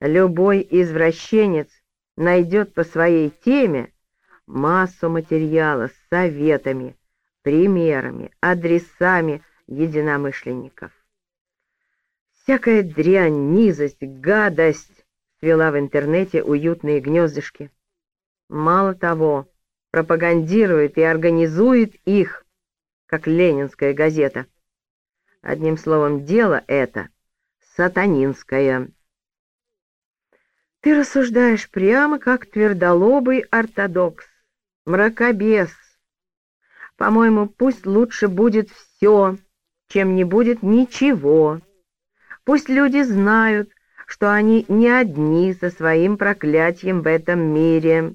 Любой извращенец найдет по своей теме массу материала с советами, примерами, адресами единомышленников. Всякая дрянь, низость, гадость свела в интернете уютные гнездышки. Мало того, пропагандирует и организует их, как ленинская газета. Одним словом, дело это сатанинское. Ты рассуждаешь прямо как твердолобый ортодокс, мракобес. По-моему, пусть лучше будет все, чем не будет ничего. Пусть люди знают, что они не одни со своим проклятием в этом мире.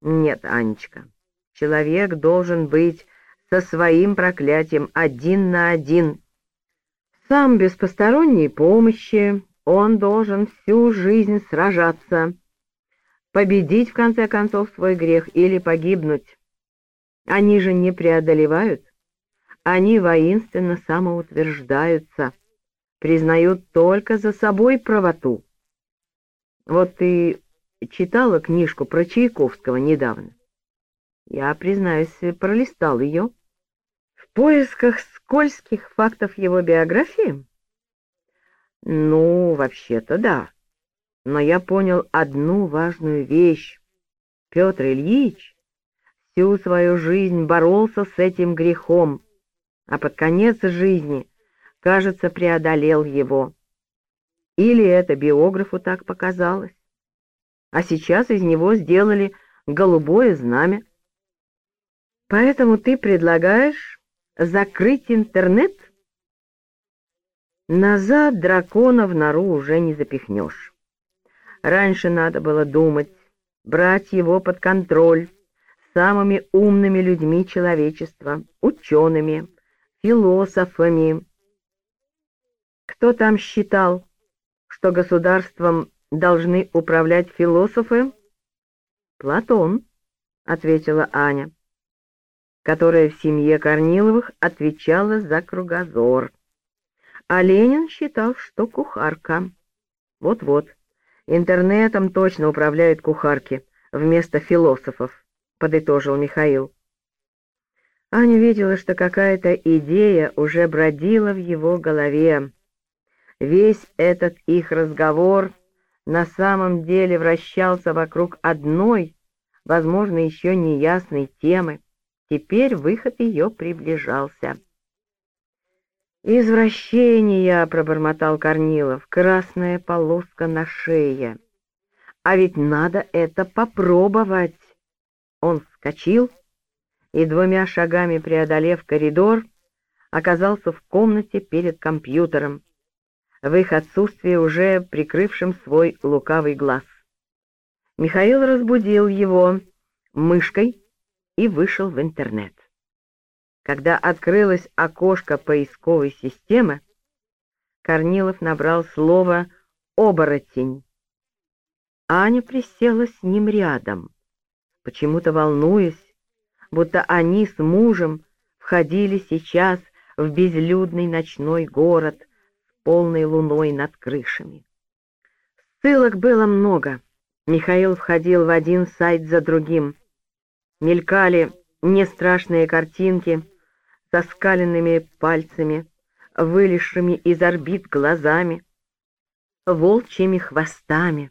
Нет, Анечка, человек должен быть со своим проклятием один на один. Сам без посторонней помощи он должен всю жизнь сражаться, победить в конце концов свой грех или погибнуть. Они же не преодолевают, они воинственно самоутверждаются, признают только за собой правоту. Вот ты читала книжку про Чайковского недавно. Я, признаюсь, пролистал ее. В поисках скользких фактов его биографии? Ну, вообще-то да. Но я понял одну важную вещь. Петр Ильич всю свою жизнь боролся с этим грехом, а под конец жизни, кажется, преодолел его. Или это биографу так показалось? А сейчас из него сделали голубое знамя. Поэтому ты предлагаешь закрыть интернет? Назад дракона в нору уже не запихнешь. Раньше надо было думать, брать его под контроль самыми умными людьми человечества, учеными, философами. Кто там считал, что государством должны управлять философы? Платон, — ответила Аня, которая в семье Корниловых отвечала за кругозор. А Ленин считал, что кухарка. Вот-вот, интернетом точно управляют кухарки вместо философов, подытожил Михаил. Аня видела, что какая-то идея уже бродила в его голове. Весь этот их разговор на самом деле вращался вокруг одной, возможно, еще неясной темы. Теперь выход ее приближался. «Извращение!» — пробормотал Корнилов. «Красная полоска на шее. А ведь надо это попробовать!» Он вскочил и, двумя шагами преодолев коридор, оказался в комнате перед компьютером, в их отсутствии уже прикрывшим свой лукавый глаз. Михаил разбудил его мышкой и вышел в интернет. Когда открылось окошко поисковой системы, Корнилов набрал слово «оборотень». Аня присела с ним рядом, почему-то волнуясь, будто они с мужем входили сейчас в безлюдный ночной город с полной луной над крышами. Ссылок было много. Михаил входил в один сайт за другим. Мелькали нестрашные картинки — со скаленными пальцами, вылезшими из орбит глазами, волчьими хвостами.